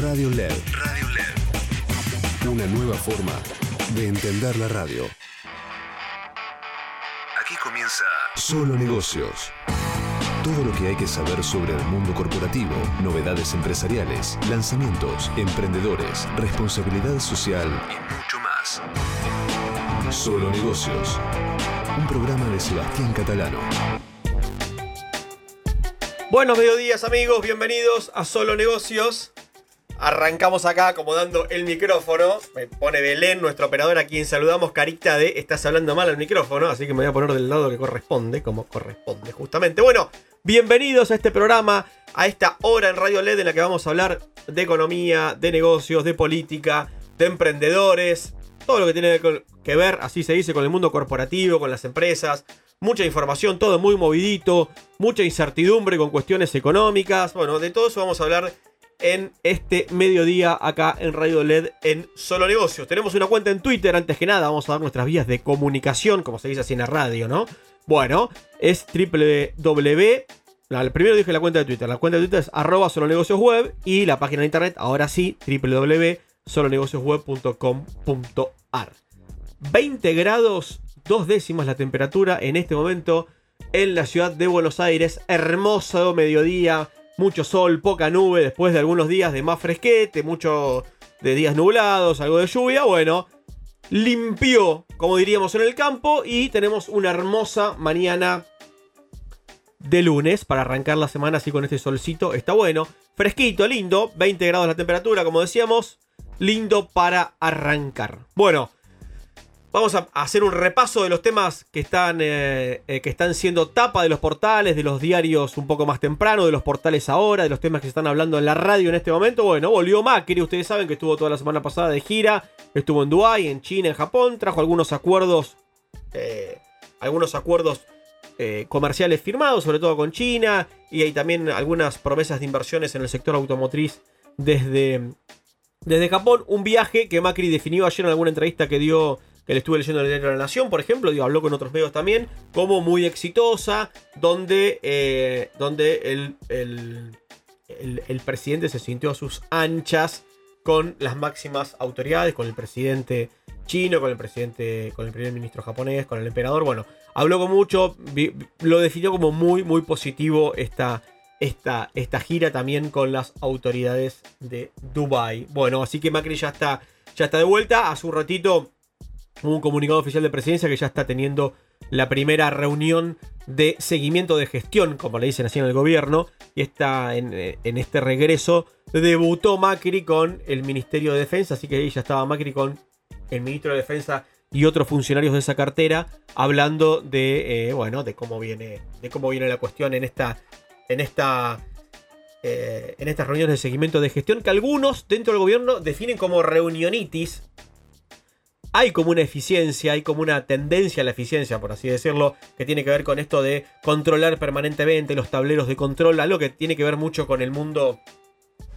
Radio LED. Radio LED. Una nueva forma de entender la radio. Aquí comienza Solo Negocios. Todo lo que hay que saber sobre el mundo corporativo, novedades empresariales, lanzamientos, emprendedores, responsabilidad social y mucho más. Solo Negocios. Un programa de Sebastián Catalano. Buenos mediodías amigos, bienvenidos a Solo Negocios. Arrancamos acá acomodando el micrófono. Me pone Belén, nuestro operador, a quien saludamos, carita de estás hablando mal al micrófono, así que me voy a poner del lado que corresponde, como corresponde justamente. Bueno, bienvenidos a este programa, a esta hora en Radio LED en la que vamos a hablar de economía, de negocios, de política, de emprendedores, todo lo que tiene que ver, así se dice, con el mundo corporativo, con las empresas, mucha información, todo muy movidito, mucha incertidumbre con cuestiones económicas. Bueno, de todo eso vamos a hablar en este mediodía acá en Radio LED en Solo Negocios. Tenemos una cuenta en Twitter, antes que nada, vamos a dar nuestras vías de comunicación, como se dice así en la radio, ¿no? Bueno, es www. Primero dije la cuenta de Twitter. La cuenta de Twitter es solonegociosweb y la página de internet, ahora sí, www.solonegociosweb.com.ar. 20 grados dos décimas la temperatura en este momento en la ciudad de Buenos Aires. Hermoso mediodía, mucho sol, poca nube, después de algunos días de más fresquete, mucho de días nublados, algo de lluvia. Bueno, limpió, como diríamos en el campo, y tenemos una hermosa mañana de lunes para arrancar la semana así con este solcito. Está bueno, fresquito, lindo, 20 grados la temperatura, como decíamos, lindo para arrancar. Bueno. Vamos a hacer un repaso de los temas que están, eh, eh, que están siendo tapa de los portales, de los diarios un poco más temprano, de los portales ahora, de los temas que se están hablando en la radio en este momento. Bueno, volvió Macri, ustedes saben que estuvo toda la semana pasada de gira, estuvo en Dubái, en China, en Japón, trajo algunos acuerdos, eh, algunos acuerdos comerciales firmados, sobre todo con China, y hay también algunas promesas de inversiones en el sector automotriz desde, desde Japón. Un viaje que Macri definió ayer en alguna entrevista que dio que le estuve leyendo en el diario de la Nación, por ejemplo, habló con otros medios también, como muy exitosa, donde, eh, donde el, el, presidente se sintió a sus anchas con las máximas autoridades, con el presidente chino, con el presidente, con el primer ministro japonés, con el emperador. Bueno, habló con mucho, lo definió como muy, muy positivo esta, esta, esta gira también con las autoridades de Dubai. Bueno, así que Macri ya está, ya está de vuelta. Hace un ratito un comunicado oficial de presidencia que ya está teniendo la primera reunión de seguimiento de gestión, como le dicen así en el gobierno, y está en, eh, este regreso. Debutó Macri con el Ministerio de Defensa, así que ahí ya estaba Macri con el ministro de Defensa y otros funcionarios de esa cartera hablando de, eh, bueno, de cómo viene, de cómo viene la cuestión en esta, en esta, eh, en estas reuniones de seguimiento de gestión que algunos dentro del gobierno definen como reunionitis, hay como una eficiencia, hay como una tendencia a la eficiencia, por así decirlo, que tiene que ver con esto de controlar permanentemente los tableros de control, algo que tiene que ver mucho con el mundo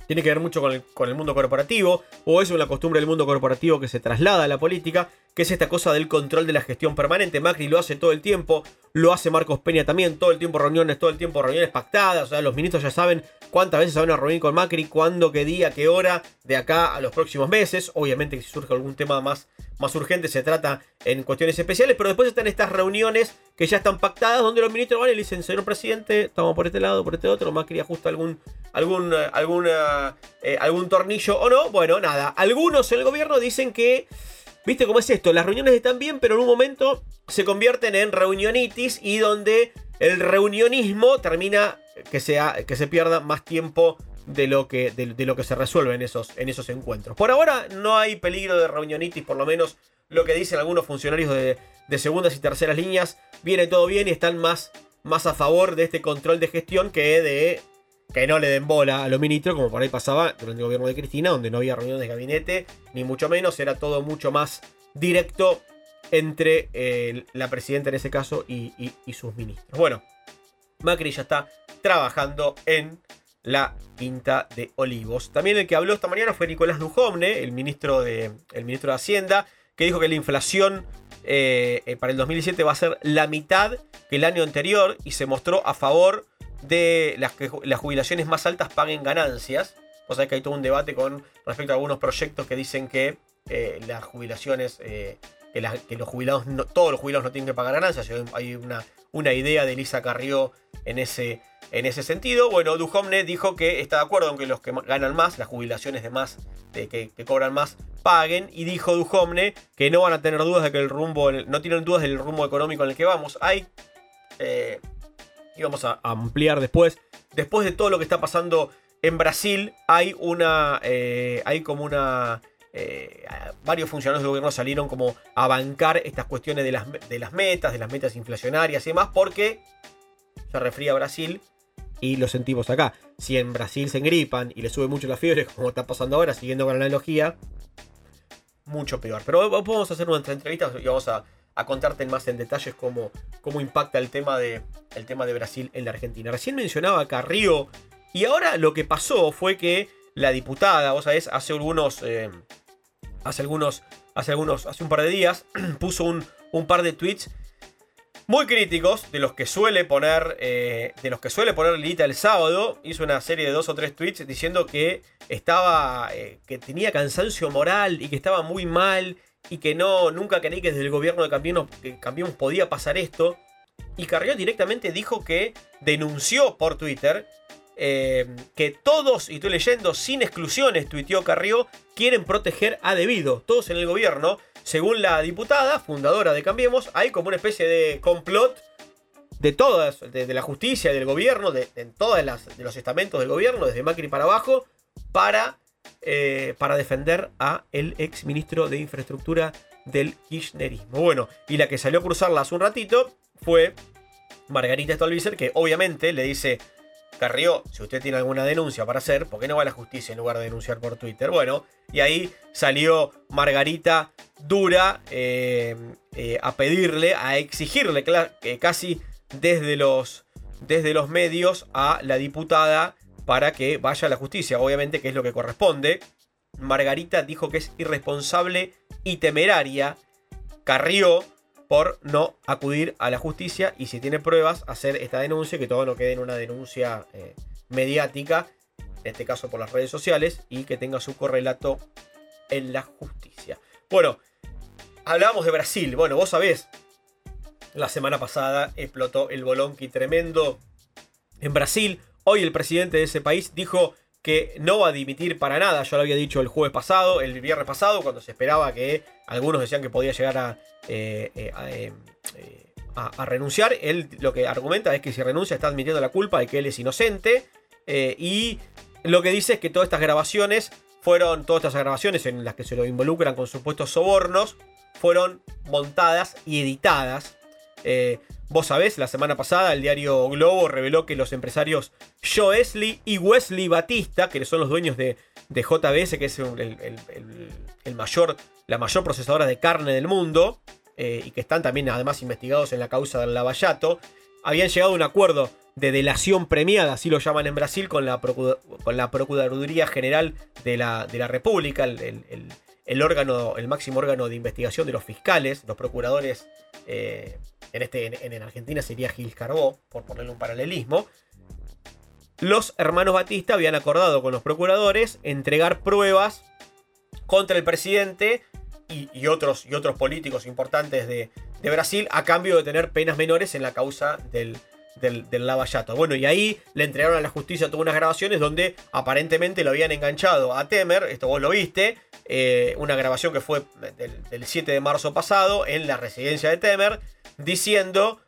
tiene que ver mucho con el, mundo corporativo, o es una costumbre del mundo corporativo que se traslada a la política, que es esta cosa del control de la gestión permanente. Macri lo hace todo el tiempo, lo hace Marcos Peña también, todo el tiempo reuniones, todo el tiempo reuniones pactadas, o sea, los ministros ya saben cuántas veces se van a reunir con Macri, cuándo, qué día, qué hora, de acá a los próximos meses. Obviamente si surge algún tema más, más urgente se trata en cuestiones especiales, pero después están estas reuniones que ya están pactadas, donde los ministros van y dicen, señor presidente, estamos por este lado, por este otro, Macri ajusta algún, algún, alguna, eh, algún tornillo o no. Bueno, nada, algunos en el gobierno dicen que, viste cómo es esto, las reuniones están bien, pero en un momento se convierten en reunionitis y donde el reunionismo termina que, sea, que se pierda más tiempo de lo que, de, lo que se resuelve en esos, en esos encuentros. Por ahora no hay peligro de reunionitis, por lo menos lo que dicen algunos funcionarios de, de segundas y terceras líneas. Viene todo bien y están más, más a favor de este control de gestión que de que no le den bola a los ministros, como por ahí pasaba durante el gobierno de Cristina, donde no había reuniones de gabinete, ni mucho menos, era todo mucho más directo entre eh, la presidenta en ese caso y, sus ministros. Bueno, Macri ya está trabajando en la Quinta de Olivos. También el que habló esta mañana fue Nicolás Dujovne, el ministro de, el ministro de Hacienda, que dijo que la inflación eh, eh, para el 2017 va a ser la mitad que el año anterior y se mostró a favor de las jubilaciones más altas paguen ganancias. Vos sabés que hay todo un debate con respecto a algunos proyectos que dicen que eh, las jubilaciones, eh, que, los jubilados, todos los jubilados no tienen que pagar ganancias. Hay una, una idea de Elisa Carrió en ese, en ese sentido. Bueno, Duhomne dijo que está de acuerdo en que los que ganan más, las jubilaciones de más, que, cobran más, paguen. Y dijo Duhomne que no van a tener dudas de que el rumbo, no tienen dudas del rumbo económico en el que vamos. Hay, eh, y vamos a ampliar después, después de todo lo que está pasando en Brasil, hay una, eh, hay como una eh, varios funcionarios del gobierno salieron como a bancar estas cuestiones de las, de las metas, de las metas inflacionarias y demás, porque se refría Brasil y lo sentimos acá. Si en Brasil se engripan y le sube mucho la fiebre, como está pasando ahora, siguiendo con la analogía, mucho peor. Pero vamos a hacer una entrevista y vamos a, contarte más en detalles cómo, cómo impacta el tema, de, el tema de Brasil en la Argentina. Recién mencionaba acá Río, y ahora lo que pasó fue que la diputada, vos sabés, hace algunos. Eh, hace algunos, hace algunos, hace un par de días, puso un, un par de tweets muy críticos de los que suele poner eh, de los que suele poner Lilita el sábado hizo una serie de dos o tres tweets diciendo que estaba eh, que tenía cansancio moral y que estaba muy mal y que no nunca creí que desde el gobierno de Cambiemos, podía pasar esto y Carrió directamente dijo que denunció por Twitter eh, que todos, y estoy leyendo, sin exclusiones, tuiteó Carrió, quieren proteger a Debido. Todos en el gobierno, según la diputada, fundadora de Cambiemos, hay como una especie de complot de todas, de, la justicia, del gobierno, de, todos los estamentos del gobierno, desde Macri para abajo, para, eh, para defender a el ex ministro de Infraestructura del Kirchnerismo. Bueno, y la que salió a cruzarla hace un ratito fue Margarita Stolbizer, que obviamente le dice Carrió, si usted tiene alguna denuncia para hacer, ¿por qué no va a la justicia en lugar de denunciar por Twitter? Bueno, y ahí salió Margarita dura eh, eh, a pedirle, a exigirle casi desde los, desde los medios a la diputada para que vaya a la justicia, obviamente que es lo que corresponde. Margarita dijo que es irresponsable y temeraria. Carrió por no acudir a la justicia y si tiene pruebas hacer esta denuncia, que todo no quede en una denuncia eh, mediática, en este caso por las redes sociales, y que tenga su correlato en la justicia. Bueno, hablábamos de Brasil. Bueno, vos sabés, la semana pasada explotó el bolonqui tremendo en Brasil. Hoy el presidente de ese país dijo que no va a dimitir para nada. Yo lo había dicho el jueves pasado, el viernes pasado, cuando se esperaba que algunos decían que podía llegar a, eh, eh, eh, renunciar. Él lo que argumenta es que si renuncia está admitiendo la culpa de que él es inocente. y lo que dice es que todas estas grabaciones fueron, todas estas grabaciones en las que se lo involucran con supuestos sobornos, fueron montadas y editadas Vos sabés, la semana pasada el diario Globo reveló que los empresarios Joesley y Wesley Batista, que son los dueños de, JBS, que es el, mayor, la mayor procesadora de carne del mundo, eh, y que están también además investigados en la causa del lavallato, habían llegado a un acuerdo de delación premiada, así lo llaman en Brasil, con la, con la Procuraduría General de la, de la República, el, órgano, el máximo órgano de investigación de los fiscales, los procuradores eh, en, este, en, Argentina sería Gil Carbó, por ponerle un paralelismo, los hermanos Batista habían acordado con los procuradores entregar pruebas contra el presidente y, otros, y otros, políticos importantes de, Brasil a cambio de tener penas menores en la causa del, del, lavallato. Bueno, y ahí le entregaron a la justicia todas unas grabaciones donde aparentemente lo habían enganchado a Temer, esto vos lo viste, eh, una grabación que fue del, del 7 de marzo pasado en la residencia de Temer, diciendo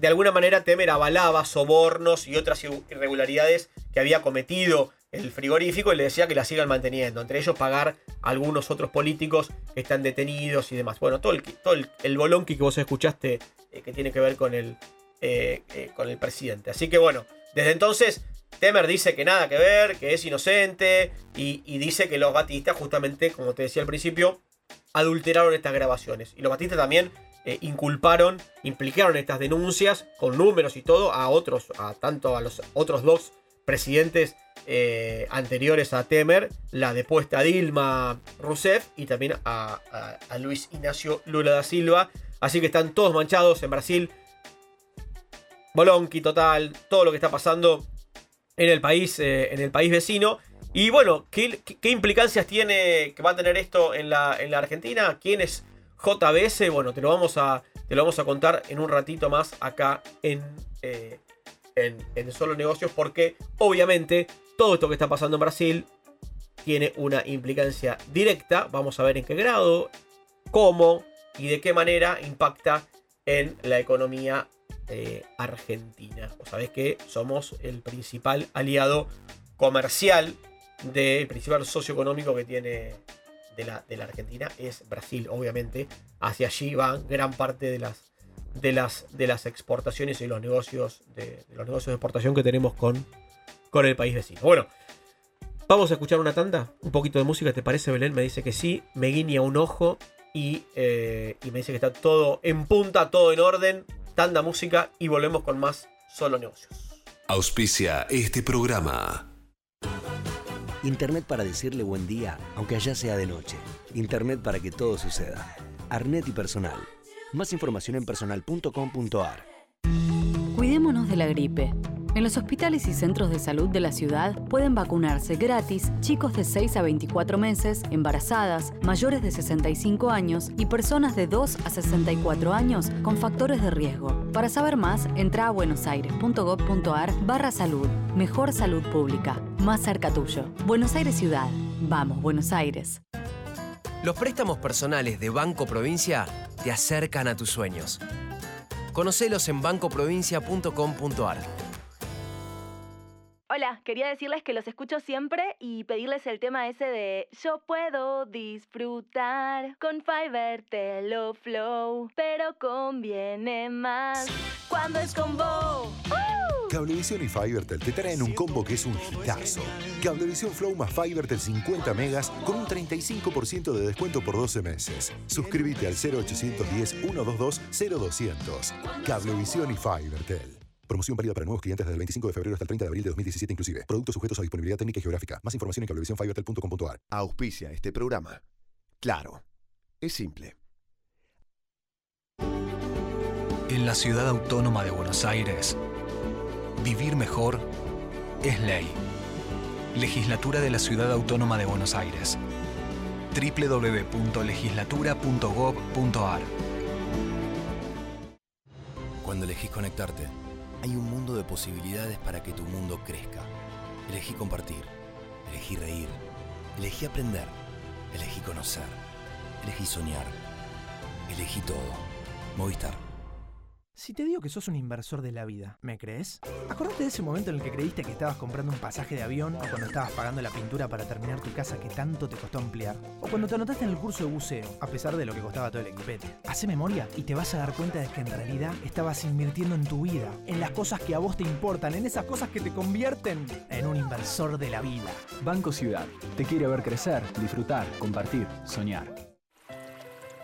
de alguna manera Temer avalaba sobornos y otras irregularidades que había cometido el frigorífico y le decía que la sigan manteniendo, entre ellos pagar a algunos otros políticos que están detenidos y demás. Bueno, todo el, todo el, bolonqui que vos escuchaste eh, que tiene que ver con el, eh, eh, con el presidente. Así que bueno, desde entonces Temer dice que nada que ver, que es inocente y, y dice que los batistas justamente, como te decía al principio, adulteraron estas grabaciones. Y los batistas también eh, inculparon, implicaron estas denuncias con números y todo a otros, a tanto a los otros dos presidentes eh, anteriores a Temer, la depuesta Dilma Rousseff y también a, Luis Ignacio Lula da Silva. Así que están todos manchados en Brasil. Bolonqui total, todo lo que está pasando en el país, eh, en el país vecino. Y bueno, ¿qué, implicancias tiene que va a tener esto en la, en la Argentina? ¿Quién es JBS? Bueno, te lo, vamos a, te lo vamos a contar en un ratito más acá en, eh, en, en Solo Negocios, porque obviamente todo esto que está pasando en Brasil tiene una implicancia directa. Vamos a ver en qué grado, cómo y de qué manera impacta en la economía eh, argentina. Vos sabés que somos el principal aliado comercial del principal socio económico que tiene de la, de la, Argentina es Brasil, obviamente. Hacia allí van gran parte de las, de las, de las exportaciones y los negocios de, los negocios de exportación que tenemos con, con el país vecino. Bueno, vamos a escuchar una tanda, un poquito de música, ¿te parece Belén? Me dice que sí, me guiña un ojo y, eh, y me dice que está todo en punta, todo en orden. Tanda música y volvemos con más solo negocios. Auspicia este programa. Internet para decirle buen día, aunque allá sea de noche. Internet para que todo suceda. Arnet y personal. Más información en personal.com.ar. Cuidémonos de la gripe. En los hospitales y centros de salud de la ciudad pueden vacunarse gratis chicos de 6 a 24 meses, embarazadas, mayores de 65 años y personas de 2 a 64 años con factores de riesgo. Para saber más, entra a buenosaires.gov.ar barra salud. Mejor salud pública más cerca tuyo. Buenos Aires Ciudad. Vamos, Buenos Aires. Los préstamos personales de Banco Provincia te acercan a tus sueños. Conocelos en bancoprovincia.com.ar. Hola, quería decirles que los escucho siempre y pedirles el tema ese de Yo puedo disfrutar con Fiverr lo Flow, pero conviene más cuando es con vos. Cablevisión y Fivertel te traen un combo que es un hitazo. Cablevisión Flow más Fivertel 50 megas con un 35% de descuento por 12 meses. Suscríbete al 0810 122 0200. Cablevisión y Fivertel. Promoción válida para nuevos clientes desde el 25 de febrero hasta el 30 de abril de 2017 inclusive. Productos sujetos a disponibilidad técnica y geográfica. Más información en cablevisiónfibertel.com.ar. Auspicia este programa. Claro. Es simple. En la ciudad autónoma de Buenos Aires, Vivir mejor es ley. Legislatura de la Ciudad Autónoma de Buenos Aires. www.legislatura.gov.ar Cuando elegís conectarte, hay un mundo de posibilidades para que tu mundo crezca. Elegí compartir, elegí reír, elegí aprender, elegí conocer, elegí soñar, elegí todo. Movistar. Si te digo que sos un inversor de la vida, ¿me crees? Acordate de ese momento en el que creíste que estabas comprando un pasaje de avión o cuando estabas pagando la pintura para terminar tu casa que tanto te costó ampliar. O cuando te anotaste en el curso de buceo, a pesar de lo que costaba todo el equipete. Hace memoria y te vas a dar cuenta de que en realidad estabas invirtiendo en tu vida, en las cosas que a vos te importan, en esas cosas que te convierten en un inversor de la vida. Banco Ciudad, te quiere ver crecer, disfrutar, compartir, soñar.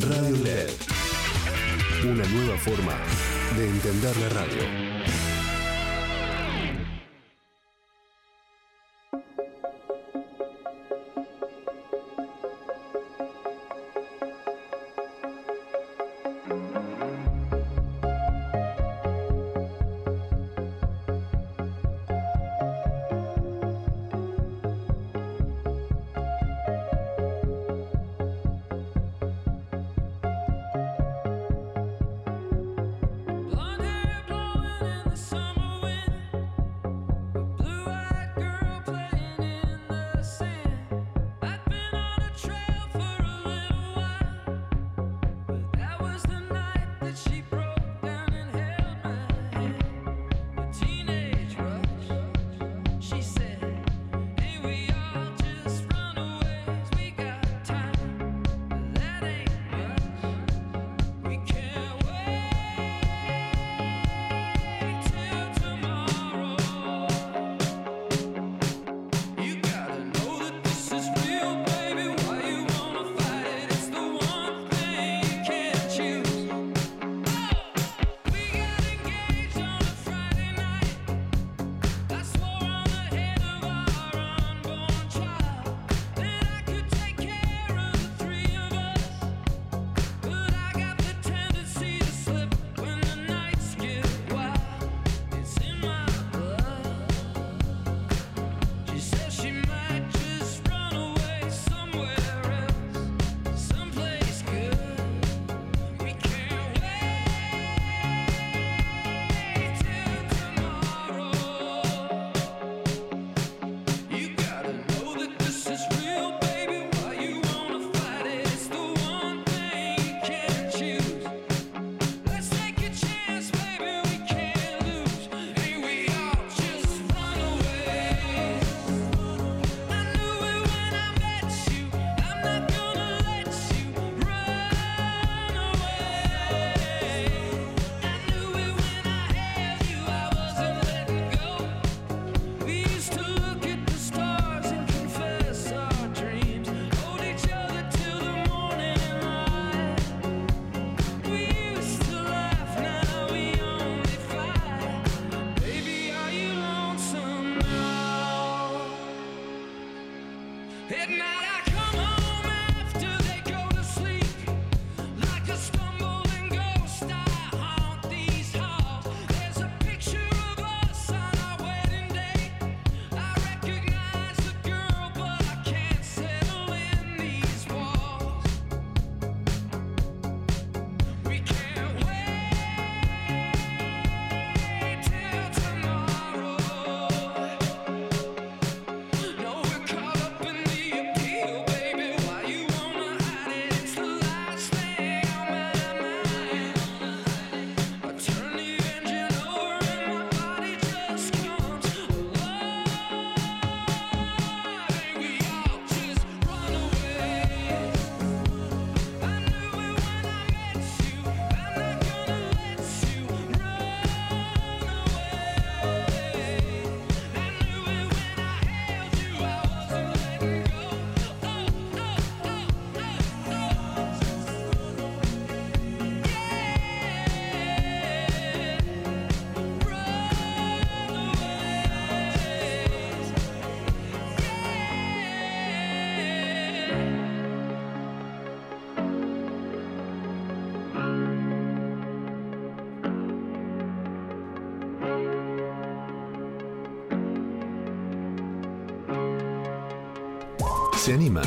Radio LED. Una nueva forma de entender la radio. Se animan.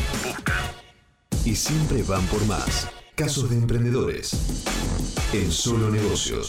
Y siempre van por más. Casos de emprendedores. En solo negocios.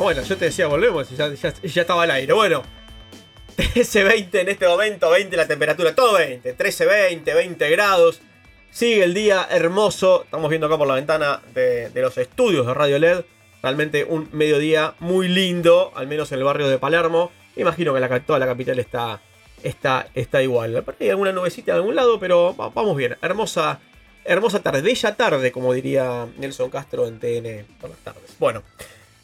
Bueno, yo te decía, volvemos ya, ya- estaba al aire. Bueno, 13.20 en este momento, 20 la temperatura, todo 20, 13.20, 20 grados. Sigue el día hermoso. Estamos viendo acá por la ventana de, los estudios de Radio LED. Realmente un mediodía muy lindo, al menos en el barrio de Palermo. Imagino que toda la capital está, está, está igual. Hay alguna nubecita de algún lado, pero va- vamos bien. Hermosa, hermosa tarde, bella tarde, como diría Nelson Castro en TN por las tardes. Bueno,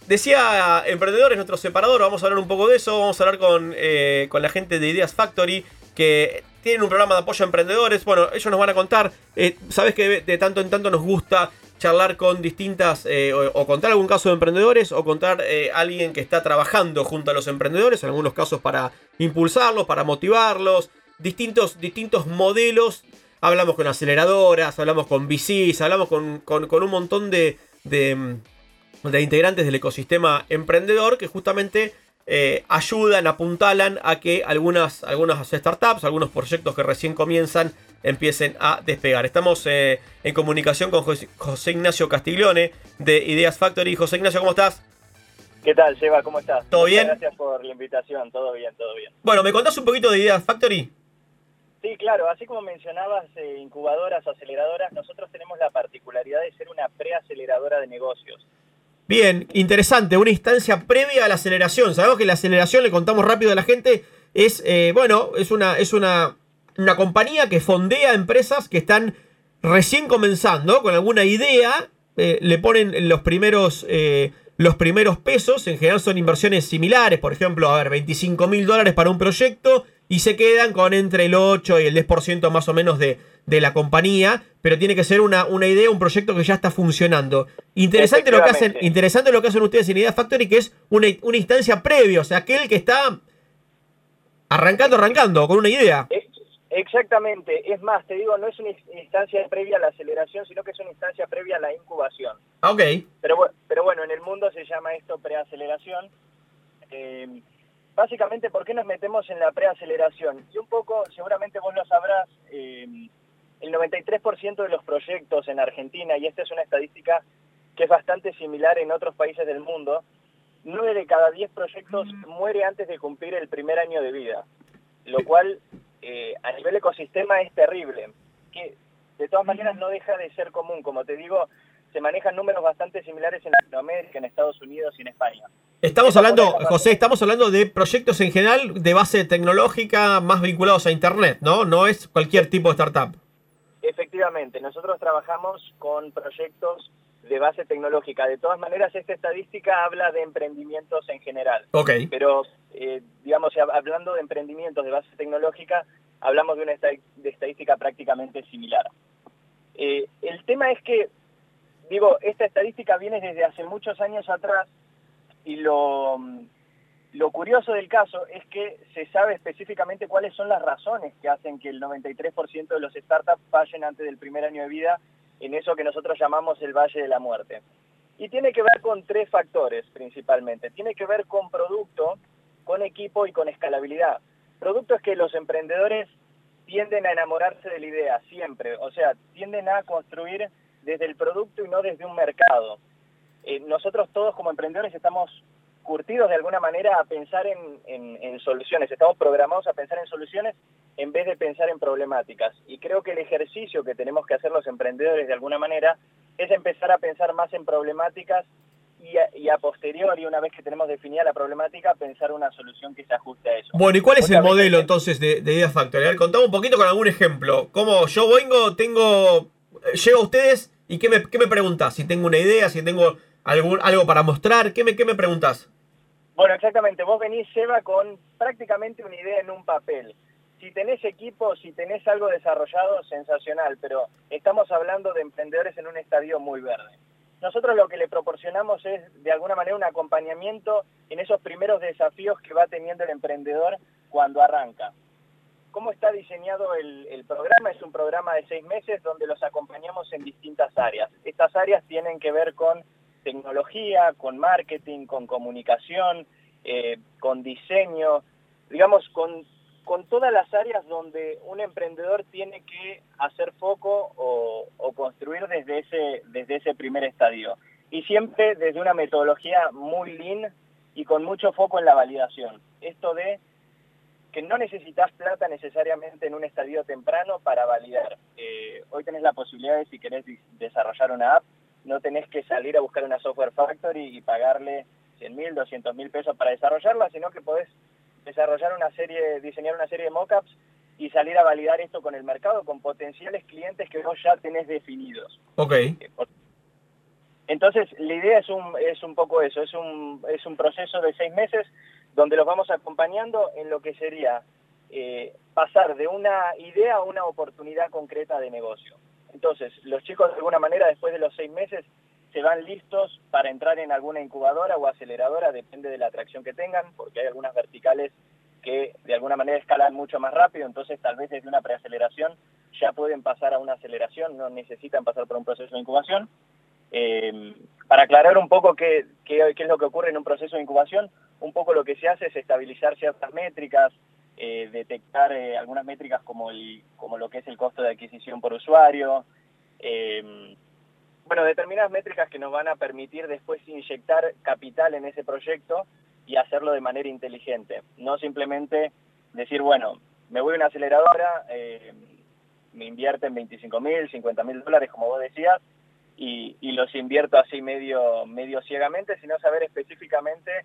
Decía Emprendedores, nuestro separador, vamos a hablar un poco de eso, vamos a hablar con, eh, con la gente de Ideas Factory, que tienen un programa de apoyo a emprendedores. Bueno, ellos nos van a contar, eh, sabes que de, tanto en tanto nos gusta charlar con distintas, eh, o, contar algún caso de emprendedores, o contar eh, alguien que está trabajando junto a los emprendedores, en algunos casos para impulsarlos, para motivarlos, distintos, distintos modelos. Hablamos con aceleradoras, hablamos con VCs, hablamos con, con- un montón de, de, mm, de integrantes del ecosistema emprendedor que justamente eh, ayudan, apuntalan a que algunas, algunas startups, algunos proyectos que recién comienzan, empiecen a despegar. Estamos eh, en comunicación con José, Ignacio Castiglione de Ideas Factory. José Ignacio, ¿cómo estás? ¿Qué tal, Seba? ¿Cómo estás? ¿Todo Muchas bien? Gracias por la invitación. Todo bien, todo bien. Bueno, ¿me contás un poquito de Ideas Factory? Sí, claro. Así como mencionabas, eh, incubadoras o aceleradoras, nosotros tenemos la particularidad de ser una preaceleradora de negocios. Bien, interesante, una instancia previa a la aceleración. Sabemos que la aceleración, le contamos rápido a la gente, es, eh, bueno, es una, es una, una compañía que fondea empresas que están recién comenzando con alguna idea, eh, le ponen los primeros, eh, los primeros pesos, en general son inversiones similares, por ejemplo, a ver, 25 mil dólares para un proyecto y se quedan con entre el 8 y el 10% más o menos de, de la compañía, pero tiene que ser una, una idea, un proyecto que ya está funcionando. Interesante lo que hacen, interesante lo que hacen ustedes en Idea Factory, que es una, una instancia previa, o sea, aquel que está arrancando, arrancando, con una idea. Exactamente. Es más, te digo, no es una instancia previa a la aceleración, sino que es una instancia previa a la incubación. Ok. Pero, pero bueno, en el mundo se llama esto preaceleración. Eh, básicamente, ¿por qué nos metemos en la preaceleración? Y un poco, seguramente vos lo sabrás, eh, el 93% de los proyectos en Argentina, y esta es una estadística que es bastante similar en otros países del mundo, 9 de cada 10 proyectos muere antes de cumplir el primer año de vida, lo cual eh, a nivel ecosistema es terrible, que de todas maneras no deja de ser común, como te digo, se manejan números bastante similares en Latinoamérica, en Estados Unidos y en España. Estamos hablando, José, estamos hablando de proyectos en general de base tecnológica más vinculados a Internet, ¿no? No es cualquier tipo de startup. Efectivamente, nosotros trabajamos con proyectos de base tecnológica. De todas maneras, esta estadística habla de emprendimientos en general. Ok. Pero, eh, digamos, hablando de emprendimientos de base tecnológica, hablamos de una estadística prácticamente similar. Eh, el tema es que, digo, esta estadística viene desde hace muchos años atrás y lo, lo curioso del caso es que se sabe específicamente cuáles son las razones que hacen que el 93% de los startups fallen antes del primer año de vida en eso que nosotros llamamos el Valle de la Muerte. Y tiene que ver con tres factores principalmente. Tiene que ver con producto, con equipo y con escalabilidad. Producto es que los emprendedores tienden a enamorarse de la idea siempre, o sea, tienden a construir desde el producto y no desde un mercado. Eh, nosotros todos como emprendedores estamos curtidos de alguna manera a pensar en, soluciones, estamos programados a pensar en soluciones en vez de pensar en problemáticas. Y creo que el ejercicio que tenemos que hacer los emprendedores de alguna manera es empezar a pensar más en problemáticas y a, posteriori, una vez que tenemos definida la problemática, pensar una solución que se ajuste a eso. Bueno, ¿y cuál es el modelo entonces de, de Idea ver, contame un poquito con algún ejemplo. ¿Cómo yo vengo, tengo, llego a ustedes y qué me, qué me preguntás? Si tengo una idea, si tengo algún, algo para mostrar, ¿qué me, qué me preguntás? Bueno, exactamente. Vos venís, lleva con prácticamente una idea en un papel. Si tenés equipo, si tenés algo desarrollado, sensacional, pero estamos hablando de emprendedores en un estadio muy verde. Nosotros lo que le proporcionamos es, de alguna manera, un acompañamiento en esos primeros desafíos que va teniendo el emprendedor cuando arranca. ¿Cómo está diseñado el, programa? Es un programa de seis meses donde los acompañamos en distintas áreas. Estas áreas tienen que ver con tecnología, con marketing, con comunicación, eh, con diseño, digamos, con, todas las áreas donde un emprendedor tiene que hacer foco o, construir desde ese, desde ese primer estadio. Y siempre desde una metodología muy lean y con mucho foco en la validación. Esto de que no necesitas plata necesariamente en un estadio temprano para validar. Eh, hoy tenés la posibilidad de, si querés desarrollar una app, no tenés que salir a buscar una software factory y pagarle 100 mil, 200 mil pesos para desarrollarla, sino que podés desarrollar una serie, diseñar una serie de mockups y salir a validar esto con el mercado, con potenciales clientes que vos ya tenés definidos. Ok. Eh, entonces, la idea es un, es un poco eso, es un, es un proceso de seis meses donde los vamos acompañando en lo que sería eh, pasar de una idea a una oportunidad concreta de negocio. Entonces, los chicos de alguna manera después de los seis meses se van listos para entrar en alguna incubadora o aceleradora, depende de la atracción que tengan, porque hay algunas verticales que de alguna manera escalan mucho más rápido, entonces tal vez desde una preaceleración ya pueden pasar a una aceleración, no necesitan pasar por un proceso de incubación. Eh, para aclarar un poco qué, qué, es lo que ocurre en un proceso de incubación, un poco lo que se hace es estabilizar ciertas métricas, eh, detectar eh, algunas métricas como, el, como lo que es el costo de adquisición por usuario, eh, bueno, determinadas métricas que nos van a permitir después inyectar capital en ese proyecto y hacerlo de manera inteligente, no simplemente decir, bueno, me voy a una aceleradora, me invierten 25 mil, 50 mil dólares, como vos decías, y, y, los invierto así medio, medio ciegamente, sino saber específicamente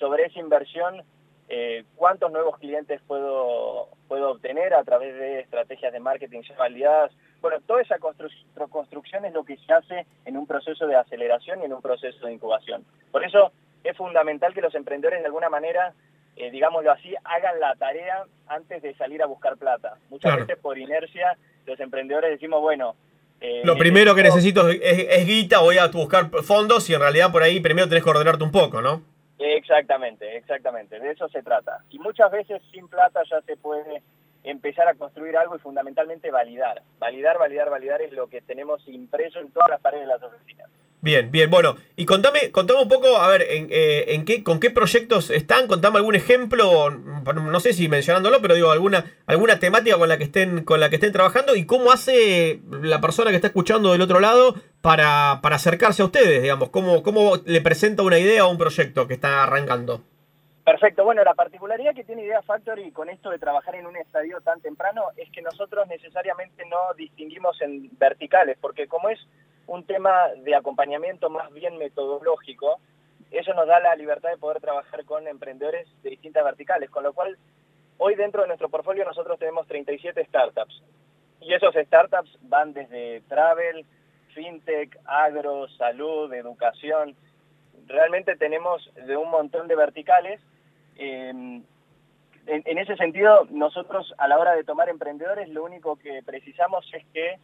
sobre esa inversión eh, cuántos nuevos clientes puedo, puedo obtener a través de estrategias de marketing ya validadas. Bueno, toda esa construcción es lo que se hace en un proceso de aceleración y en un proceso de incubación. Por eso es fundamental que los emprendedores de alguna manera, eh, digámoslo así, hagan la tarea antes de salir a buscar plata. Muchas veces por inercia los emprendedores decimos, bueno, eh, lo primero que necesito es, es, guita, voy a buscar fondos y en realidad por ahí primero tenés que ordenarte un poco, ¿no? Exactamente, exactamente, de eso se trata. Y muchas veces sin plata ya se puede empezar a construir algo y fundamentalmente validar. Validar, validar, validar es lo que tenemos impreso en todas las paredes de las oficinas. Bien, bien, bueno, y contame, contame un poco, a ver, en, eh, en, qué, con qué proyectos están, contame algún ejemplo, no sé si mencionándolo, pero digo, alguna, alguna temática con la que estén, con la que estén trabajando y cómo hace la persona que está escuchando del otro lado para, para acercarse a ustedes, digamos, cómo, cómo le presenta una idea o un proyecto que está arrancando. Perfecto, bueno, la particularidad que tiene Idea Factory con esto de trabajar en un estadio tan temprano es que nosotros necesariamente no distinguimos en verticales, porque como es un tema de acompañamiento más bien metodológico, eso nos da la libertad de poder trabajar con emprendedores de distintas verticales, con lo cual hoy dentro de nuestro portfolio nosotros tenemos 37 startups y esos startups van desde travel, fintech, agro, salud, educación. Realmente tenemos de un montón de verticales. Eh, en, ese sentido, nosotros a la hora de tomar emprendedores, lo único que precisamos es que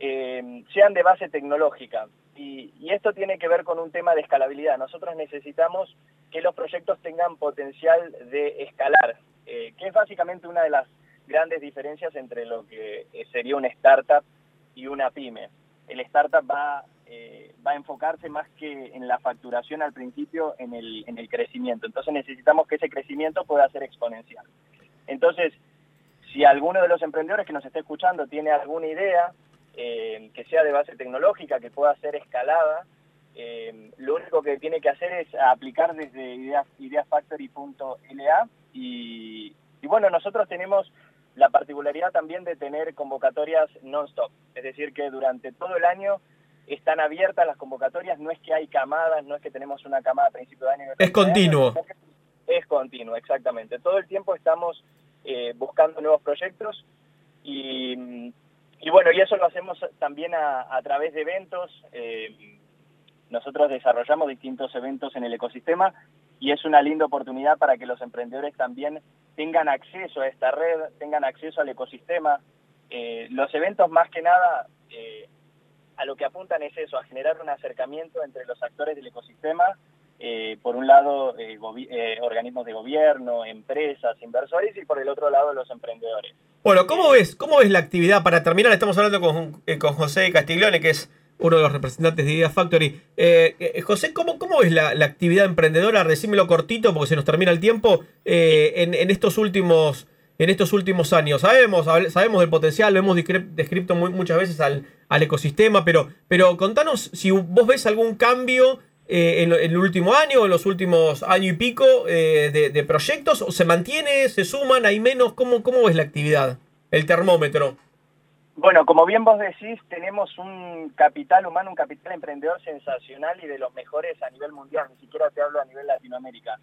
eh, sean de base tecnológica. Y, esto tiene que ver con un tema de escalabilidad. Nosotros necesitamos que los proyectos tengan potencial de escalar, eh, que es básicamente una de las grandes diferencias entre lo que sería una startup y una pyme. El startup va, eh, va a enfocarse más que en la facturación al principio, en el, en el crecimiento. Entonces necesitamos que ese crecimiento pueda ser exponencial. Entonces, si alguno de los emprendedores que nos esté escuchando tiene alguna idea eh, que sea de base tecnológica, que pueda ser escalada, eh, lo único que tiene que hacer es aplicar desde ideasfactory.la y, y bueno, nosotros tenemos la particularidad también de tener convocatorias non-stop, es decir, que durante todo el año están abiertas las convocatorias, no es que hay camadas, no es que tenemos una camada a principio de año. Es continuo. es continuo, exactamente. Todo el tiempo estamos eh, buscando nuevos proyectos y, bueno, y eso lo hacemos también a, través de eventos. Eh, nosotros desarrollamos distintos eventos en el ecosistema y es una linda oportunidad para que los emprendedores también tengan acceso a esta red, tengan acceso al ecosistema. Eh, los eventos más que nada eh, a lo que apuntan es eso, a generar un acercamiento entre los actores del ecosistema, eh, por un lado organismos de gobierno, empresas, inversores y por el otro lado los emprendedores. Bueno, ¿cómo ves, cómo ves la actividad? Para terminar, estamos hablando con, con José Castiglione, que es uno de los representantes de Idea Factory. Eh, eh, José, ¿cómo, ¿cómo es la, actividad emprendedora? Decímelo cortito porque se nos termina el tiempo. Eh, en, estos últimos, en estos últimos años, sabemos, sabemos del potencial, lo hemos descrito muchas veces al, ecosistema, pero, pero contanos si vos ves algún cambio en, el último año, en los últimos año y pico de, proyectos, o se mantiene, se suman, hay menos, ¿cómo, cómo es la actividad? El termómetro. Bueno, como bien vos decís, tenemos un capital humano, un capital emprendedor sensacional y de los mejores a nivel mundial, ni siquiera te hablo a nivel Latinoamérica.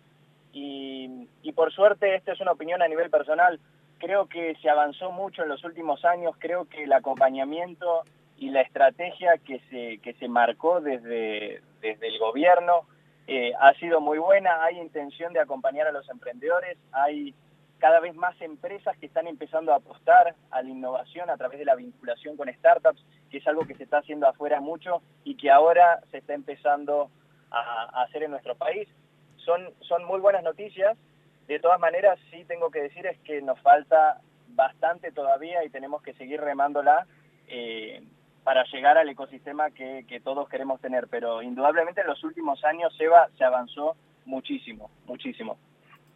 Y, por suerte, esta es una opinión a nivel personal, creo que se avanzó mucho en los últimos años, creo que el acompañamiento y la estrategia que se, que se marcó desde, desde el gobierno eh, ha sido muy buena, hay intención de acompañar a los emprendedores, hay cada vez más empresas que están empezando a apostar a la innovación a través de la vinculación con startups, que es algo que se está haciendo afuera mucho y que ahora se está empezando a, hacer en nuestro país. Son, son muy buenas noticias. De todas maneras, sí tengo que decir es que nos falta bastante todavía y tenemos que seguir remándola eh, para llegar al ecosistema que, que, todos queremos tener. Pero indudablemente en los últimos años, Seba, se avanzó muchísimo, muchísimo.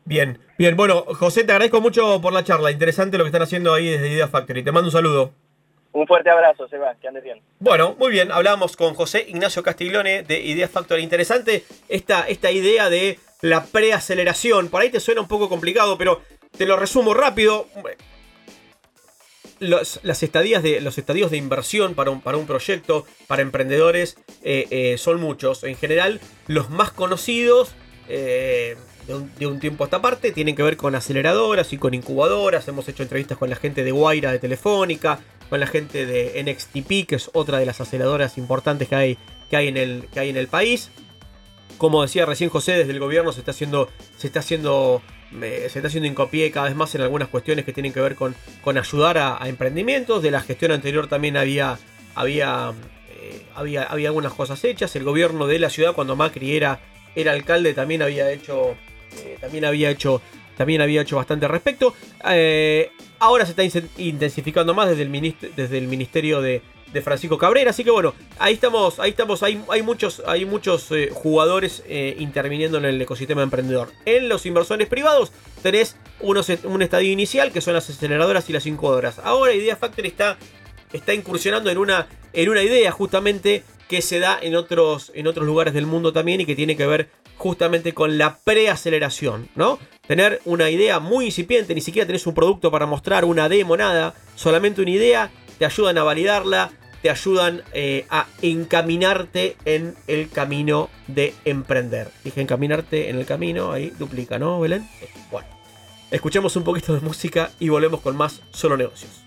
Bien, bien. Bueno, José, te agradezco mucho por la charla. Interesante lo que están haciendo ahí desde Idea Factory. Te mando un saludo. Un fuerte abrazo, Seba. Bueno, muy bien. Hablamos con José Ignacio Castiglione de Idea Factory. Interesante esta, esta idea de la preaceleración. Por ahí te suena un poco complicado, pero te lo resumo rápido. las estadías de, los estadios de inversión para un, para un proyecto, para emprendedores, eh, eh, son muchos. En general, los más conocidos eh, de un, tiempo a esta parte tienen que ver con aceleradoras y con incubadoras. Hemos hecho entrevistas con la gente de Guaira de Telefónica, con la gente de NXTP, que es otra de las aceleradoras importantes que hay, que hay, en, el, que hay en el país. Como decía recién José, desde el gobierno se está haciendo, se está haciendo, eh, se está haciendo hincapié cada vez más en algunas cuestiones que tienen que ver con, con ayudar a, emprendimientos. De la gestión anterior también había, había, eh, había, había algunas cosas hechas. El gobierno de la ciudad, cuando Macri era, era alcalde, también había hecho eh, también había hecho también había hecho bastante respecto. Eh, ahora se está intensificando más desde el, desde el ministerio de, Francisco Cabrera. Así que bueno, ahí estamos, ahí estamos, hay, hay muchos, hay muchos eh, jugadores interviniendo en el ecosistema emprendedor. En los inversores privados tenés unos, un estadio inicial que son las aceleradoras y las incubadoras. Ahora Idea Factory está, está incursionando en una, en una idea justamente que se da en otros, en otros lugares del mundo también y que tiene que ver justamente con la preaceleración, ¿no? Tener una idea muy incipiente, ni siquiera tenés un producto para mostrar, una demo, nada, solamente una idea, te ayudan a validarla, te ayudan eh, a encaminarte en el camino de emprender. Dije encaminarte en el camino, ahí duplica, ¿no, Belén? Bueno, escuchemos un poquito de música y volvemos con más Solo Negocios.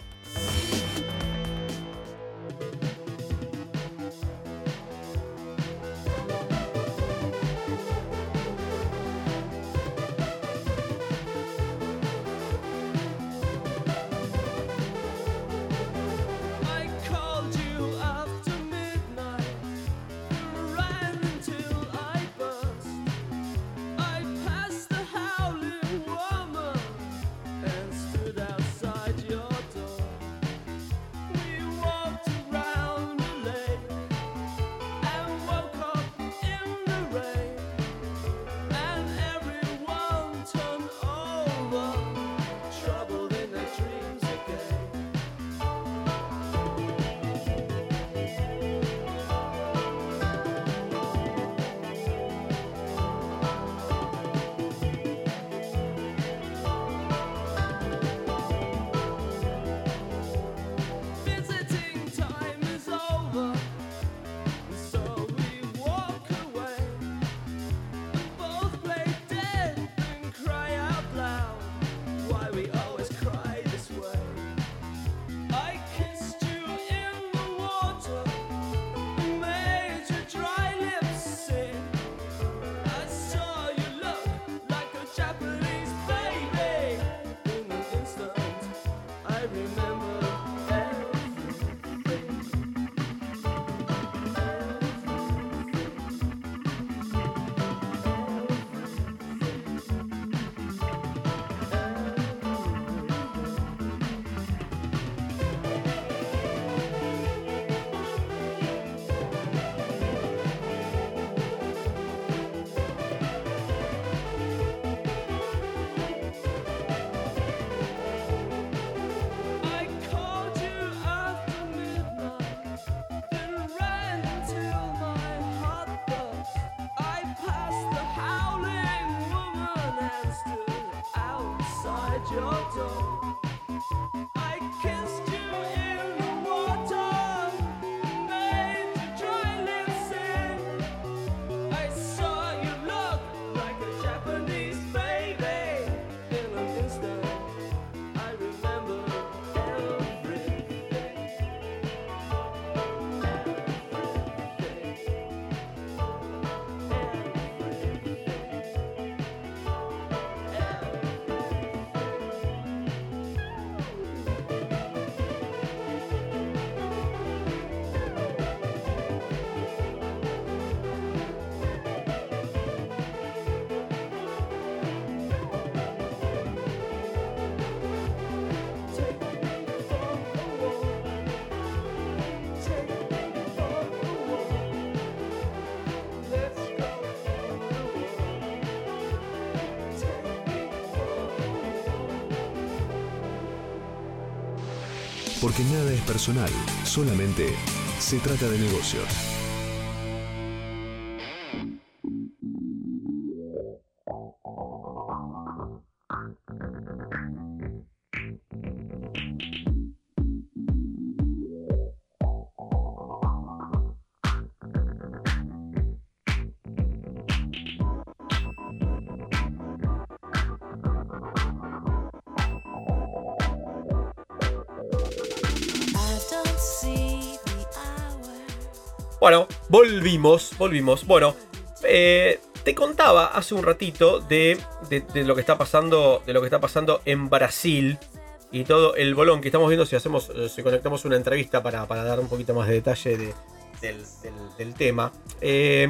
Porque nada es personal, solamente se trata de negocios. Bueno, volvimos, volvimos. Bueno, eh, te contaba hace un ratito de, lo que está pasando, de lo que está pasando en Brasil y todo el bolón que estamos viendo. Si hacemos, eh, si conectamos una entrevista para, dar un poquito más de detalle de- del, tema. Eh,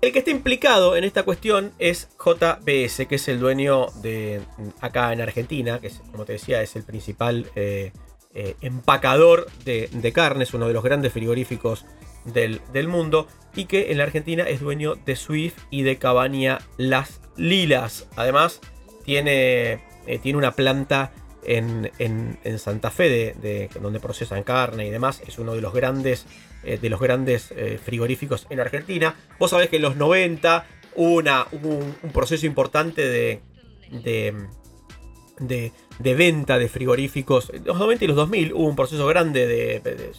el que está implicado en esta cuestión es JBS, que es el dueño de acá en Argentina, que como te decía, es el principal eh, eh, empacador de, de carnes, uno de los grandes frigoríficos del, del mundo, y que en la Argentina es dueño de Swift y de Cabaña Las Lilas. Además, tiene, eh, tiene una planta en, en- en Santa Fe, de, de- donde procesan carne y demás. Es uno de los grandes, eh, de los grandes frigoríficos en Argentina. Vos sabés que en los 90 hubo, una, hubo un, un proceso importante de, de, de, venta de frigoríficos. Los 90 y los 2000 hubo un proceso grande de, de-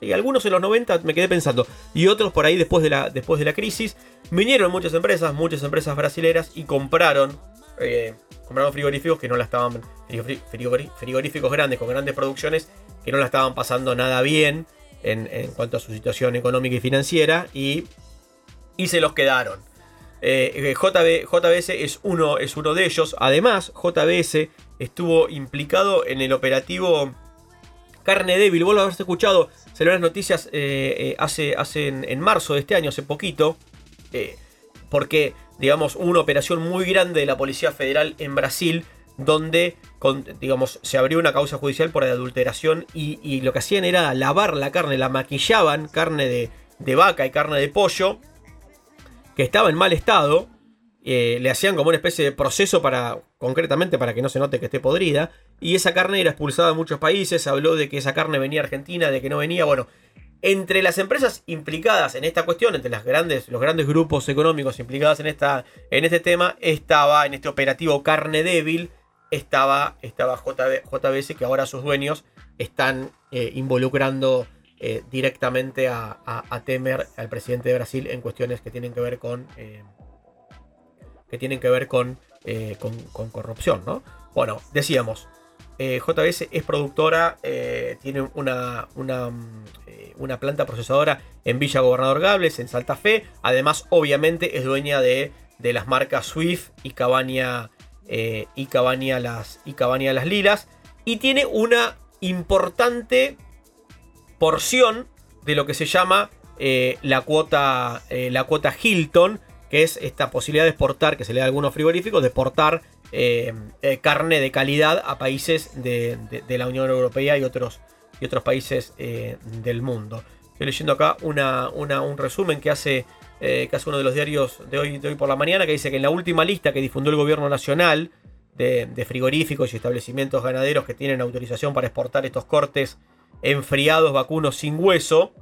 sí, algunos en los 90 me quedé pensando. Y otros por ahí después de la, después de la crisis. Vinieron muchas empresas, muchas empresas brasileras y compraron, eh, compraron frigoríficos que no la estaban, frigoríficos grandes con grandes producciones que no la estaban pasando nada bien en, en cuanto a su situación económica y financiera y, y se los quedaron. Eh, eh, JB JBS es uno, es uno de ellos. Además, JBS estuvo implicado en el operativo Carne Débil. Vos lo habrás escuchado, se las noticias eh, hace, hace en, marzo de este año, hace poquito. porque, digamos, hubo una operación muy grande de la Policía Federal en Brasil. Donde, con- digamos, se abrió una causa judicial por adulteración. Y, lo que hacían era lavar la carne, la maquillaban, carne de vaca y carne de pollo que estaba en mal estado. eh, le hacían como una especie de proceso para, concretamente para que no se note que esté podrida. Y esa carne era expulsada en muchos países. Se habló de que esa carne venía a Argentina, de que no venía. Bueno, entre las empresas implicadas en esta cuestión, entre las grandes, los grandes grupos económicos implicados en, esta, en este tema, estaba en este operativo Carne Débil, estaba, estaba JB JBS, que ahora sus dueños están eh, involucrando eh, directamente a, Temer, al presidente de Brasil, en cuestiones que tienen que ver con. eh, que tienen que ver eh, con, con corrupción, ¿no? Bueno, decíamos, JBS es productora, tiene una, una, planta procesadora en Villa Gobernador Gables, en Santa Fe. Además, obviamente, es dueña de, de las marcas Swift y Cabaña, y Cabaña las, y Cabaña las Lilas. Y tiene una importante porción de lo que se llama eh, la, cuota, eh, la cuota Hilton, que es esta posibilidad de exportar, que se le da a algunos frigoríficos, de exportar eh, carne de calidad a países de, la Unión Europea y otros, y otros países del mundo. Estoy leyendo acá una, un resumen que hace, que hace uno de los diarios de hoy, de hoy por la mañana, que dice que en la última lista que difundió el gobierno nacional de frigoríficos y establecimientos ganaderos que tienen autorización para exportar estos cortes enfriados vacunos sin hueso,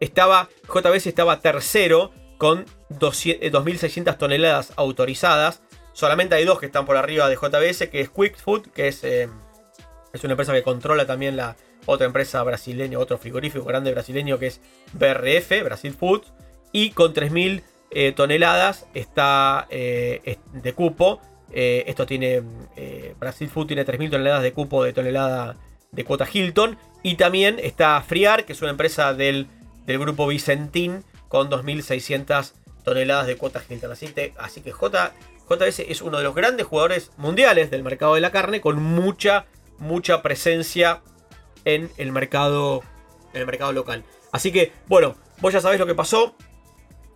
estaba, JBS estaba tercero con 200 eh, 2.600 toneladas autorizadas. Solamente hay dos que están por arriba de JBS, que es Quick Food, que es, eh, es una empresa que controla también la otra empresa brasileña, otro frigorífico grande brasileño que es BRF, Brasil Foods. Y con 3.000 eh, toneladas está es- de cupo. Esto tiene, Brasil Food tiene 3.000 toneladas de cupo de tonelada de cuota Hilton. Y también está Friar, que es una empresa del, del grupo Vicentín, con 2.600 toneladas de cuota Hilton. Así, que- J, JBS es uno de los grandes jugadores mundiales del mercado de la carne, con mucha, mucha presencia en el mercado, en el mercado local. Así que, bueno, vos ya sabés lo que pasó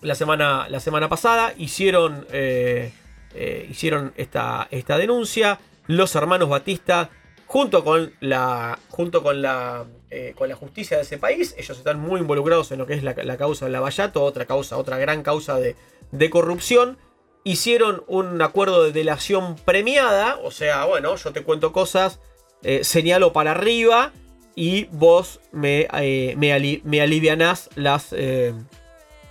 la semana, la semana pasada. Hicieron, eh, eh, hicieron esta, esta denuncia. Los hermanos Batista, junto con la, junto con la, eh, con la justicia de ese país, ellos están muy involucrados en lo que es la, la causa del Lavallato, otra causa, otra gran causa de, de corrupción. Hicieron un acuerdo de delación premiada, o sea, bueno, yo te cuento cosas, eh, señalo para arriba y vos me, eh, me, ali- me alivianás las, eh,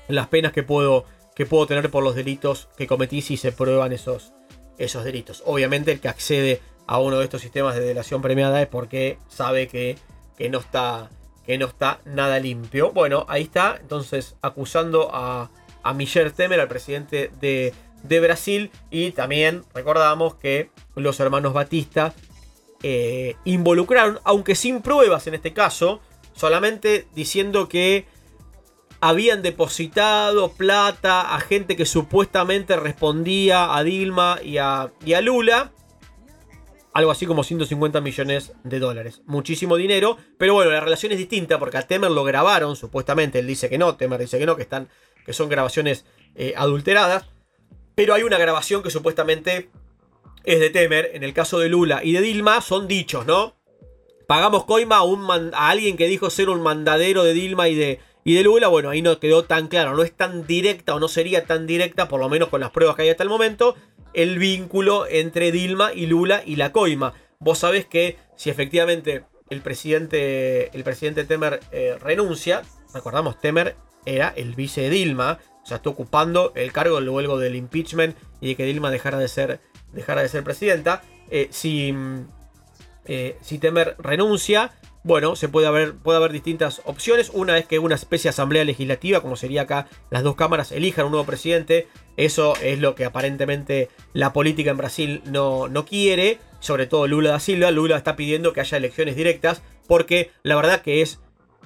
las penas que puedo, que puedo tener por los delitos que cometí si se prueban esos, esos delitos. Obviamente el que accede a uno de estos sistemas de delación premiada es porque sabe que, que, no, está, que no está nada limpio. Bueno, ahí está, entonces acusando a, a Michel Temer, al presidente de, de Brasil, y también recordamos que los hermanos Batista eh, involucraron, aunque sin pruebas en este caso, solamente diciendo que habían depositado plata a gente que supuestamente respondía a Dilma y a, y a Lula. Algo así como 150 millones de dólares. Muchísimo dinero. Pero bueno, la relación es distinta porque a Temer lo grabaron, supuestamente. Él dice que no, Temer dice que no, que, están, que son grabaciones eh, adulteradas. Pero hay una grabación que supuestamente es de Temer. En el caso de Lula y de Dilma son dichos, ¿no? Pagamos coima a, a alguien que dijo ser un mandadero de Dilma y de, y de Lula. Bueno, ahí no quedó tan claro. No es tan directa o no sería tan directa, por lo menos con las pruebas que hay hasta el momento, el vínculo entre Dilma y Lula y la coima. Vos sabés que si efectivamente el presidente, el presidente Temer eh, renuncia, recordamos, Temer era el vice de Dilma, o sea, está ocupando el cargo luego del impeachment y de que Dilma dejara de ser, dejara de ser presidenta. eh, si, mm, eh, si Temer renuncia, bueno, se puede haber, puede haber distintas opciones. Una es que una especie de asamblea legislativa, como sería acá las dos cámaras, elijan un nuevo presidente. Eso es lo que aparentemente la política en Brasil no, no quiere. Sobre todo Lula da Silva. Lula está pidiendo que haya elecciones directas. Porque la verdad que es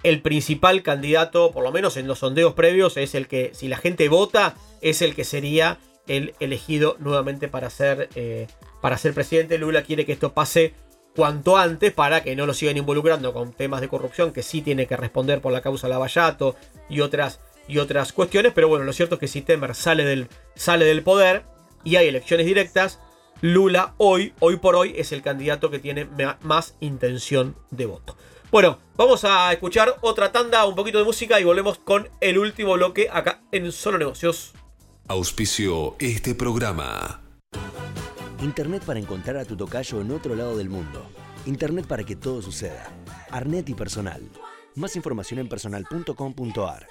el principal candidato, por lo menos en los sondeos previos, es el que, si la gente vota, es el que sería el elegido nuevamente para ser, eh, para ser presidente. Lula quiere que esto pase cuanto antes para que no lo sigan involucrando con temas de corrupción que sí tiene que responder por la causa Lavallato y otras, y otras cuestiones. Pero bueno, lo cierto es que si Temer sale del, sale del poder y hay elecciones directas, Lula hoy, hoy por hoy, es el candidato que tiene más intención de voto. Bueno, vamos a escuchar otra tanda, un poquito de música y volvemos con el último bloque acá en Solo Negocios. Auspició este programa. Internet para encontrar a tu tocayo en otro lado del mundo. Internet para que todo suceda. Arnet y personal. Más información en personal.com.ar.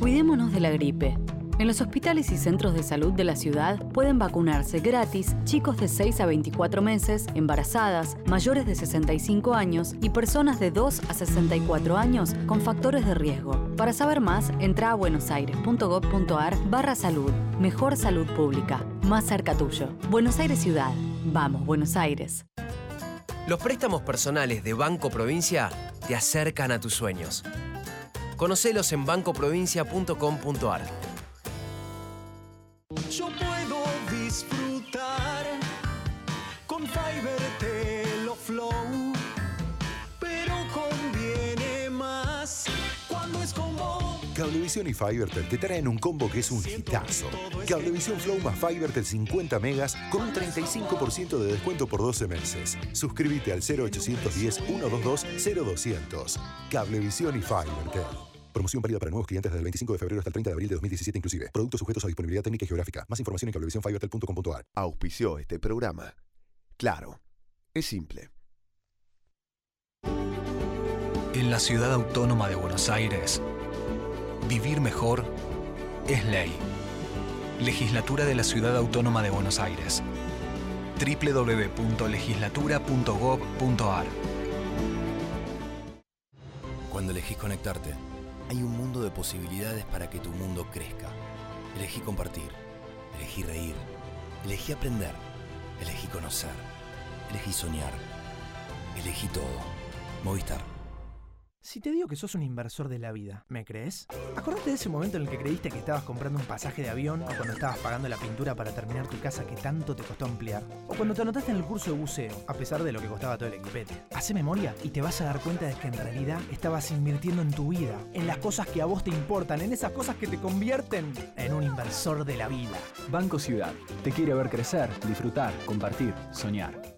Cuidémonos de la gripe. En los hospitales y centros de salud de la ciudad pueden vacunarse gratis chicos de 6 a 24 meses, embarazadas, mayores de 65 años y personas de 2 a 64 años con factores de riesgo. Para saber más, entra a buenosaires.gov.ar barra salud. Mejor salud pública. Más cerca tuyo. Buenos Aires Ciudad. Vamos, Buenos Aires. Los préstamos personales de Banco Provincia te acercan a tus sueños. Conocelos en bancoprovincia.com.ar. Yo puedo disfrutar con Fiverr Telo Flow, pero conviene más cuando es con vos. Cablevisión y Fivertel te traen un combo que es un hitazo. Cablevisión Flow más Fivertel 50 megas con un 35% de descuento por 12 meses. Suscríbete al 0810 122 0200. Cablevisión y Fivertel. Promoción válida para nuevos clientes desde el 25 de febrero hasta el 30 de abril de 2017 inclusive. Productos sujetos a disponibilidad técnica y geográfica. Más información en cablevisiónfivertel.com.ar. Auspició este programa. Claro, es simple. En la ciudad autónoma de Buenos Aires, vivir mejor es ley. Legislatura de la Ciudad Autónoma de Buenos Aires. www.legislatura.gov.ar Cuando elegís conectarte, hay un mundo de posibilidades para que tu mundo crezca. Elegí compartir, elegí reír, elegí aprender, elegí conocer, elegí soñar, elegí todo. Movistar. Si te digo que sos un inversor de la vida, ¿me crees? Acordate de ese momento en el que creíste que estabas comprando un pasaje de avión o cuando estabas pagando la pintura para terminar tu casa que tanto te costó ampliar. O cuando te anotaste en el curso de buceo, a pesar de lo que costaba todo el equipete. Hace memoria y te vas a dar cuenta de que en realidad estabas invirtiendo en tu vida, en las cosas que a vos te importan, en esas cosas que te convierten en un inversor de la vida. Banco Ciudad. Te quiere ver crecer, disfrutar, compartir, soñar.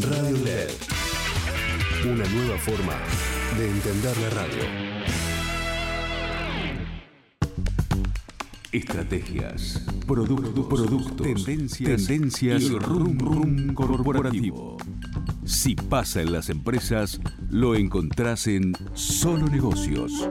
Radio LED. Una nueva forma de entender la radio. Estrategias, productos, productos, tendencias, tendencias y rum rum corporativo. Si pasa en las empresas, lo encontrás en Solo Negocios.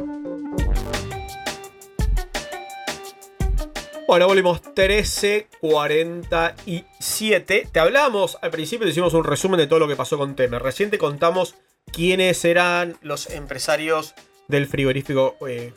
Bueno, volvimos 13.47. Te hablamos al principio, te hicimos un resumen de todo lo que pasó con Temer. Recién contamos quiénes eran los empresarios del frigorífico eh,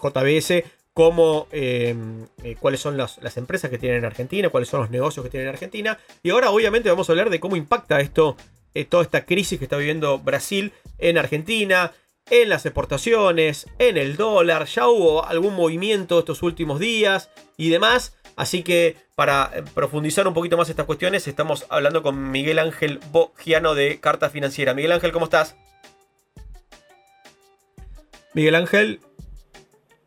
JBS cómo, eh, eh, cuáles son las, las empresas que tienen en Argentina, cuáles son los negocios que tienen en Argentina. Y ahora obviamente vamos a hablar de cómo impacta esto, eh, toda esta crisis que está viviendo Brasil en Argentina, en las exportaciones, en el dólar. Ya hubo algún movimiento estos últimos días y demás. Así que para eh, profundizar un poquito más estas cuestiones, estamos hablando con Miguel Ángel Bogiano de Carta Financiera. Miguel Ángel, ¿cómo estás? Miguel Ángel,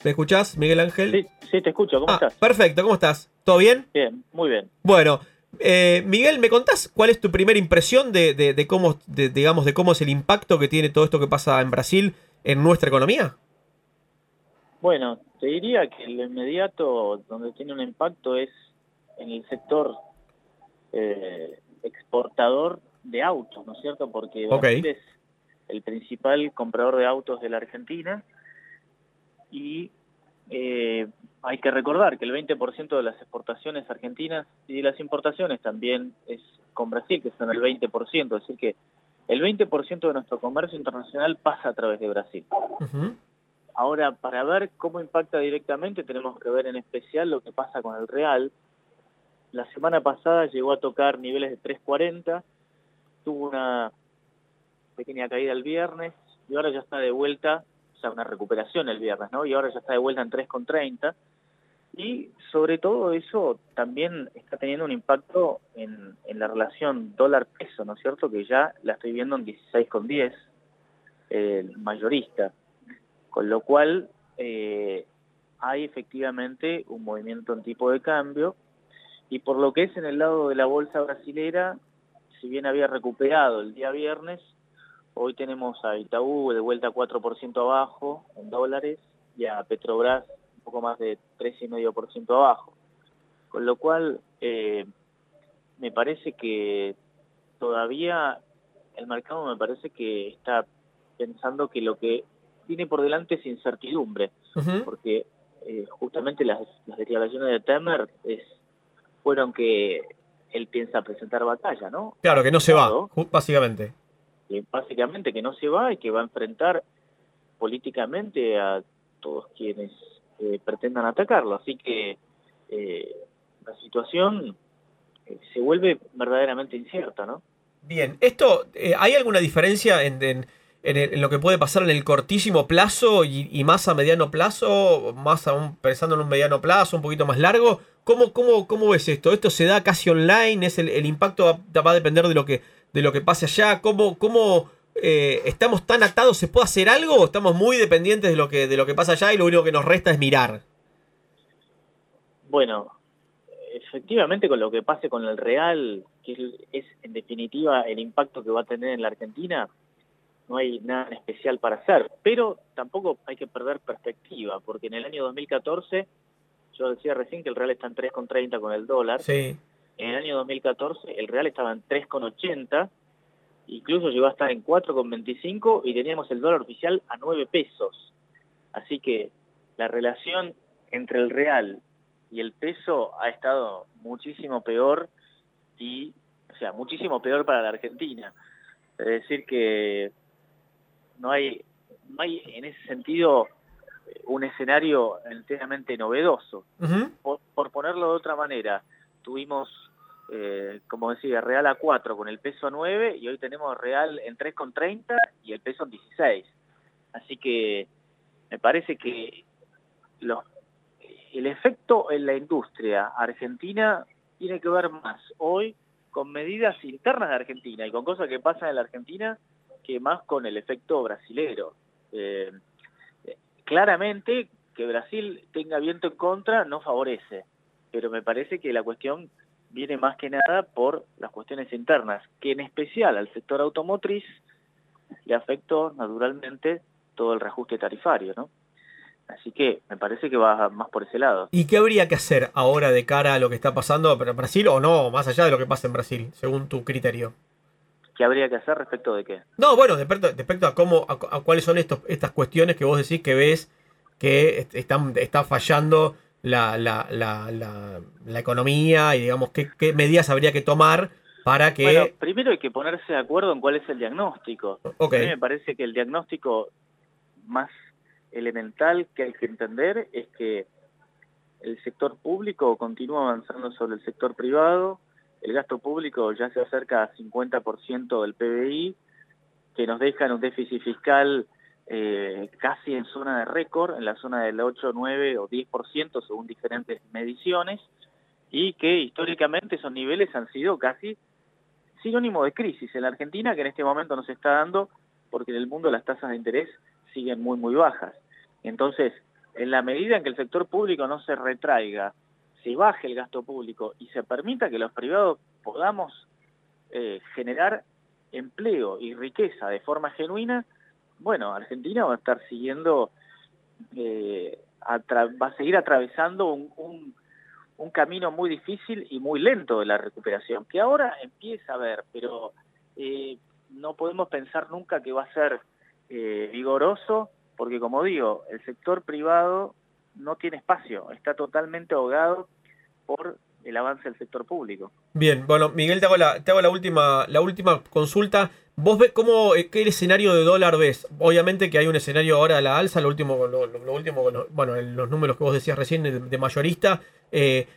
¿me escuchás? Miguel Ángel. Sí, sí, te escucho. ¿Cómo Ah, estás? Perfecto, ¿cómo estás? ¿Todo bien? Bien, muy bien. Bueno, eh, Miguel, ¿me contás cuál es tu primera impresión de, de- de cómo, de- digamos, de cómo es el impacto que tiene todo esto que pasa en Brasil en nuestra economía? Bueno, te diría que lo inmediato donde tiene un impacto es en el sector eh, exportador de autos, ¿no es cierto? Porque. Brasil es el principal comprador de autos de la Argentina y eh, hay que recordar que el 20% de las exportaciones argentinas y de las importaciones también es con Brasil, que son el 20%, es decir que el 20% de nuestro comercio internacional pasa a través de Brasil. Ahora, para ver cómo impacta directamente, tenemos que ver en especial lo que pasa con el real. La semana pasada llegó a tocar niveles de 3.40, tuvo una pequeña caída el viernes y ahora ya está de vuelta, una recuperación el viernes, ¿no? Y ahora ya está de vuelta en 3.30. Y sobre todo eso también está teniendo un impacto en, en la relación dólar-peso, ¿no es cierto? Que ya la estoy viendo en 16,10, el mayorista. Con lo cual eh, hay efectivamente un movimiento en tipo de cambio y por lo que es en el lado de la bolsa brasilera, si bien había recuperado el día viernes, hoy tenemos a Itaú de vuelta 4% abajo en dólares y a Petrobras un poco más de 3,5% abajo. Con lo cual eh, me parece que todavía el mercado me parece que está pensando que lo que tiene por delante es incertidumbre, porque eh, justamente las, las declaraciones de Temer es, fueron que él piensa presentar batalla, ¿no? Claro, que no se va, básicamente. Que básicamente que no se va y que va a enfrentar políticamente a todos quienes eh, pretendan atacarlo. Así que eh, la situación eh, se vuelve verdaderamente incierta, ¿no? Bien, esto, ¿hay alguna diferencia en, en- en lo que puede pasar en el cortísimo plazo y, y más a mediano plazo, más aún pensando en un mediano plazo, un poquito más largo? ¿Cómo, cómo, cómo ves esto? ¿Esto se da casi online? ¿Es el, el impacto va, va a depender de lo que, de lo que pase allá? ¿Cómo, cómo eh, estamos tan atados? ¿Se puede hacer algo o estamos muy dependientes de lo, que, de lo que pasa allá y lo único que nos resta es mirar? Bueno, efectivamente con lo que pase con el real, que es, en definitiva el impacto que va a tener en la Argentina, no hay nada en especial para hacer, pero tampoco hay que perder perspectiva, porque en el año 2014, yo decía recién que el real está en 3,30 con el dólar, Sí. En el año 2014 el real estaba en 3,80, incluso llegó a estar en 4,25 y teníamos el dólar oficial a 9 pesos. Así que la relación entre el real y el peso ha estado muchísimo peor y, o sea, muchísimo peor para la Argentina. Es decir que no hay, no hay en ese sentido eh, un escenario enteramente novedoso. Por, por ponerlo de otra manera, tuvimos, eh, como decía, Real a 4 con el peso a 9 y hoy tenemos Real en 3,30 y el peso en 16. Así que me parece que los, el efecto en la industria argentina tiene que ver más hoy con medidas internas de Argentina y con cosas que pasan en la Argentina que más con el efecto brasilero. Eh, claramente que Brasil tenga viento en contra no favorece, pero me parece que la cuestión viene más que nada por las cuestiones internas, que en especial al sector automotriz le afectó naturalmente todo el reajuste tarifario, ¿no? Así que me parece que va más por ese lado. ¿Y qué habría que hacer ahora de cara a lo que está pasando en Brasil o no, más allá de lo que pasa en Brasil, según tu criterio? ¿Qué habría que hacer respecto de qué? No, bueno, respecto, respecto a cómo, a, a cuáles son estos, estas cuestiones que vos decís que ves que est- están, está fallando la, la, la, la, la economía y digamos qué, qué medidas habría que tomar para que... Bueno, primero hay que ponerse de acuerdo en cuál es el diagnóstico. Ok. A mí me parece que el diagnóstico más elemental que hay que entender es que el sector público continúa avanzando sobre el sector privado, el gasto público ya se acerca a 50% del PBI, que nos deja en un déficit fiscal eh, casi en zona de récord, en la zona del 8, 9 o 10% según diferentes mediciones, y que históricamente esos niveles han sido casi sinónimo de crisis en la Argentina, que en este momento no se está dando porque en el mundo las tasas de interés siguen muy, muy bajas. Entonces, en la medida en que el sector público no se retraiga, se baje el gasto público y se permita que los privados podamos eh, generar empleo y riqueza de forma genuina, bueno, Argentina va a estar siguiendo, eh, va a seguir atravesando un camino muy difícil y muy lento de la recuperación, que ahora empieza a ver, pero eh, no podemos pensar nunca que va a ser eh, vigoroso, porque como digo, el sector privado no tiene espacio, está totalmente ahogado por el avance del sector público. Bien, bueno, Miguel, te hago la, te hago la última, la última consulta. ¿Vos ves cómo, eh, qué escenario de dólar ves? Obviamente que hay un escenario ahora a la alza, lo último, lo, lo- último, bueno, en los números que vos decías recién de, mayorista. eh,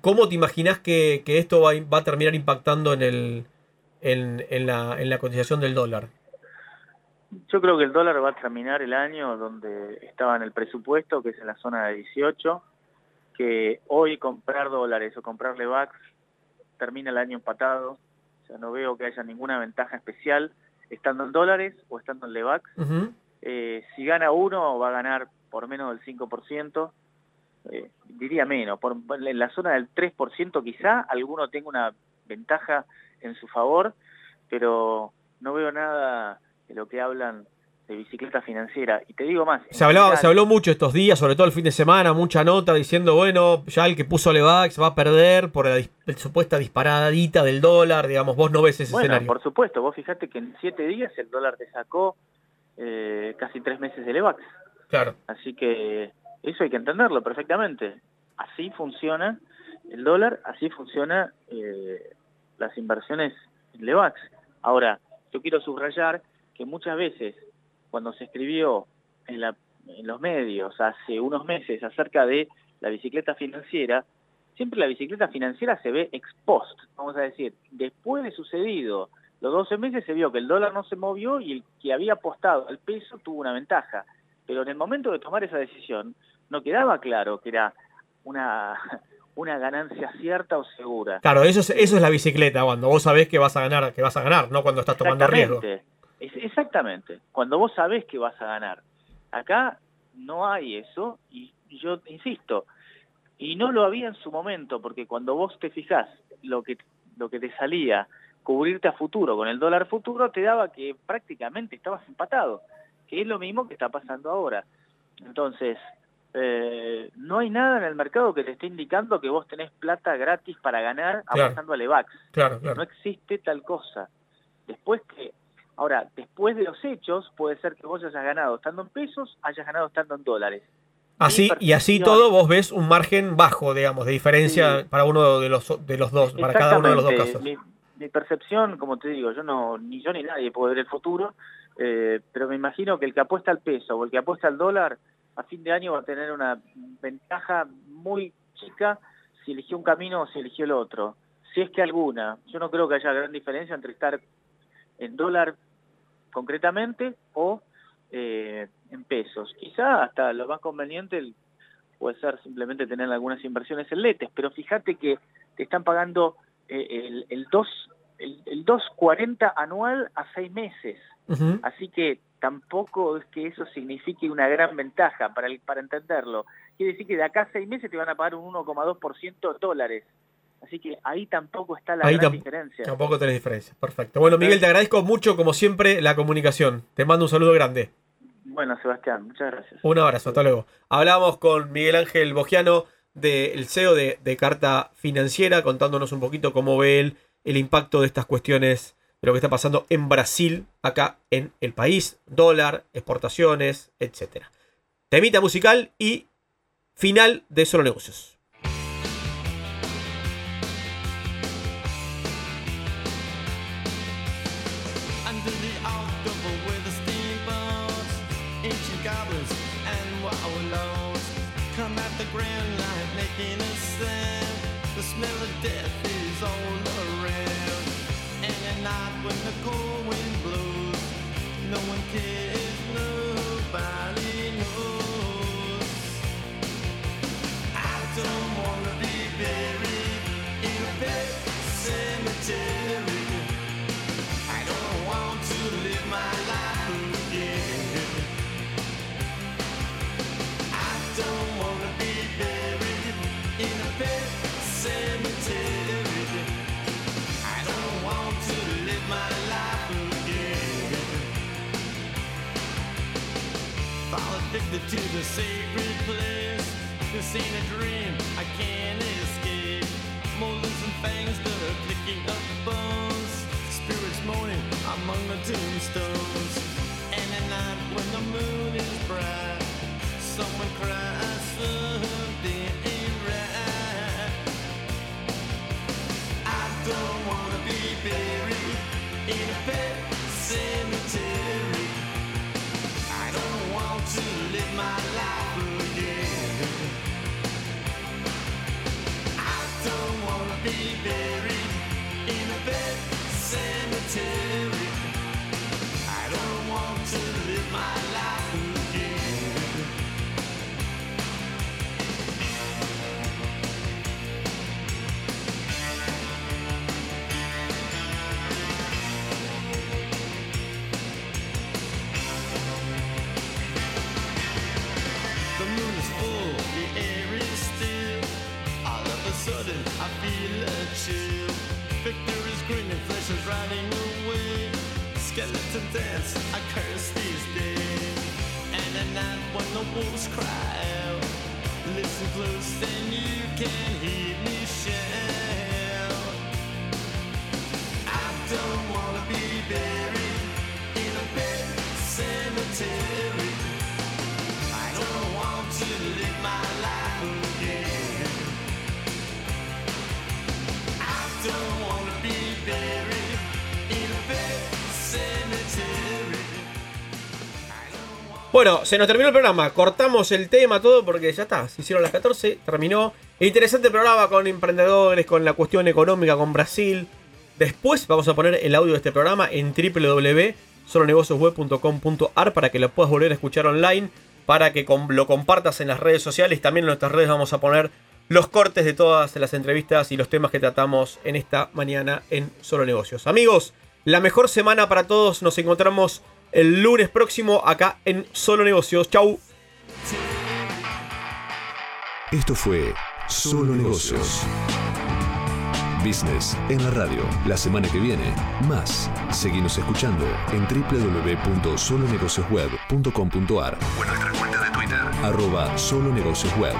¿Cómo te imaginás que, que esto va, va a terminar impactando en el en, en la, en la cotización del dólar? Yo creo que el dólar va a terminar el año donde estaba en el presupuesto, que es en la zona de 18, que hoy comprar dólares o comprarle VAX termina el año empatado, sea, no veo que haya ninguna ventaja especial estando en dólares o estando en LEVAX. Eh, si gana uno, va a ganar por menos del 5%, eh, diría menos, por, en la zona del 3% quizá alguno tenga una ventaja en su favor, pero no veo nada de lo que hablan de bicicleta financiera. Y te digo más. Se, hablaba, general- se habló mucho estos días, sobre todo el fin de semana, mucha nota diciendo, bueno, ya el que puso Levax va a perder por la, dis- supuesta disparadita del dólar, digamos, vos no ves ese Bueno, escenario. por supuesto, vos fijate que en siete días el dólar te sacó eh, casi tres meses de Levax. Claro. Así que eso hay que entenderlo perfectamente. Así funciona el dólar, así funciona eh, las inversiones en Levax. Ahora, yo quiero subrayar que muchas veces cuando se escribió en, la- en los medios hace unos meses acerca de la bicicleta financiera, siempre la bicicleta financiera se ve ex post, vamos a decir, después de sucedido los 12 meses se vio que el dólar no se movió y el que había apostado al peso tuvo una ventaja. Pero en el momento de tomar esa decisión no quedaba claro que era una, una ganancia cierta o segura. Claro, eso es, eso es la bicicleta, cuando vos sabés que vas a ganar, que vas a ganar, no cuando estás tomando riesgo. Exactamente. Es- exactamente. Cuando vos sabés que vas a ganar. Acá no hay eso y yo insisto, y no lo había en su momento, porque cuando vos te fijás lo que, lo que te salía cubrirte a futuro con el dólar futuro, te daba que prácticamente estabas empatado, que es lo mismo que está pasando ahora. Entonces, eh, no hay nada en el mercado que te esté indicando que vos tenés plata gratis para ganar Claro. apostando a Levax. Claro, claro. No existe tal cosa. Después que, ahora, después de los hechos, puede ser que vos hayas ganado estando en pesos, hayas ganado estando en dólares. Así, y así todo vos ves un margen bajo, digamos, de diferencia para uno de los, de los dos, para cada uno de los dos casos. Mi, mi percepción, como te digo, yo no, ni yo ni nadie puede ver el futuro, eh, pero me imagino que el que apuesta al peso o el que apuesta al dólar, a fin de año va a tener una ventaja muy chica si eligió un camino o si eligió el otro. Si es que alguna. Yo no creo que haya gran diferencia entre estar en dólar concretamente o eh, en pesos. Quizá hasta lo más conveniente puede ser simplemente tener algunas inversiones en letes, pero fíjate que te están pagando eh, el, el 2 el, el 2.40 anual a seis meses. Así que tampoco es que eso signifique una gran ventaja para, el- para entenderlo. Quiere decir que de acá a seis meses te van a pagar un 1,2% dólares. Así que ahí tampoco está la Ahí gran diferencia. Tampoco tenés diferencia. Perfecto. Bueno, Miguel, te agradezco mucho, como siempre, la comunicación. Te mando un saludo grande. Bueno, Sebastián, muchas gracias. Un abrazo, hasta luego. Hablamos con Miguel Ángel Bogiano, del CEO de, de Carta Financiera, contándonos un poquito cómo ve él el impacto de estas cuestiones de lo que está pasando en Brasil, acá en el país, dólar, exportaciones, etcétera. Temita musical y final de Solo Negocios. No Fall to the sacred place. This ain't a dream, I can't escape. Molars and fangs that are picking up bones. Spirits moaning among the tombstones. And at night when the moon is bright, someone cries something ain't right. I don't wanna be buried in a pet cemetery. Be buried in a pet cemetery. Bueno, se nos terminó el programa. Cortamos el tema, todo, porque ya está. Se hicieron las 14, terminó. Interesante programa con emprendedores, con la cuestión económica, con Brasil. Después vamos a poner el audio de este programa en www.solonegociosweb.com.ar para que lo puedas volver a escuchar online, para que lo compartas en las redes sociales. También en nuestras redes vamos a poner los cortes de todas las entrevistas y los temas que tratamos en esta mañana en Solo Negocios. Amigos, la mejor semana para todos. Nos encontramos el lunes próximo acá en Solo Negocios. Chau. Esto fue Solo Negocios. Business en la radio. La semana que viene, más. Seguimos escuchando en www.solonegociosweb.com.ar o en nuestra cuenta de Twitter, arroba solonegociosweb.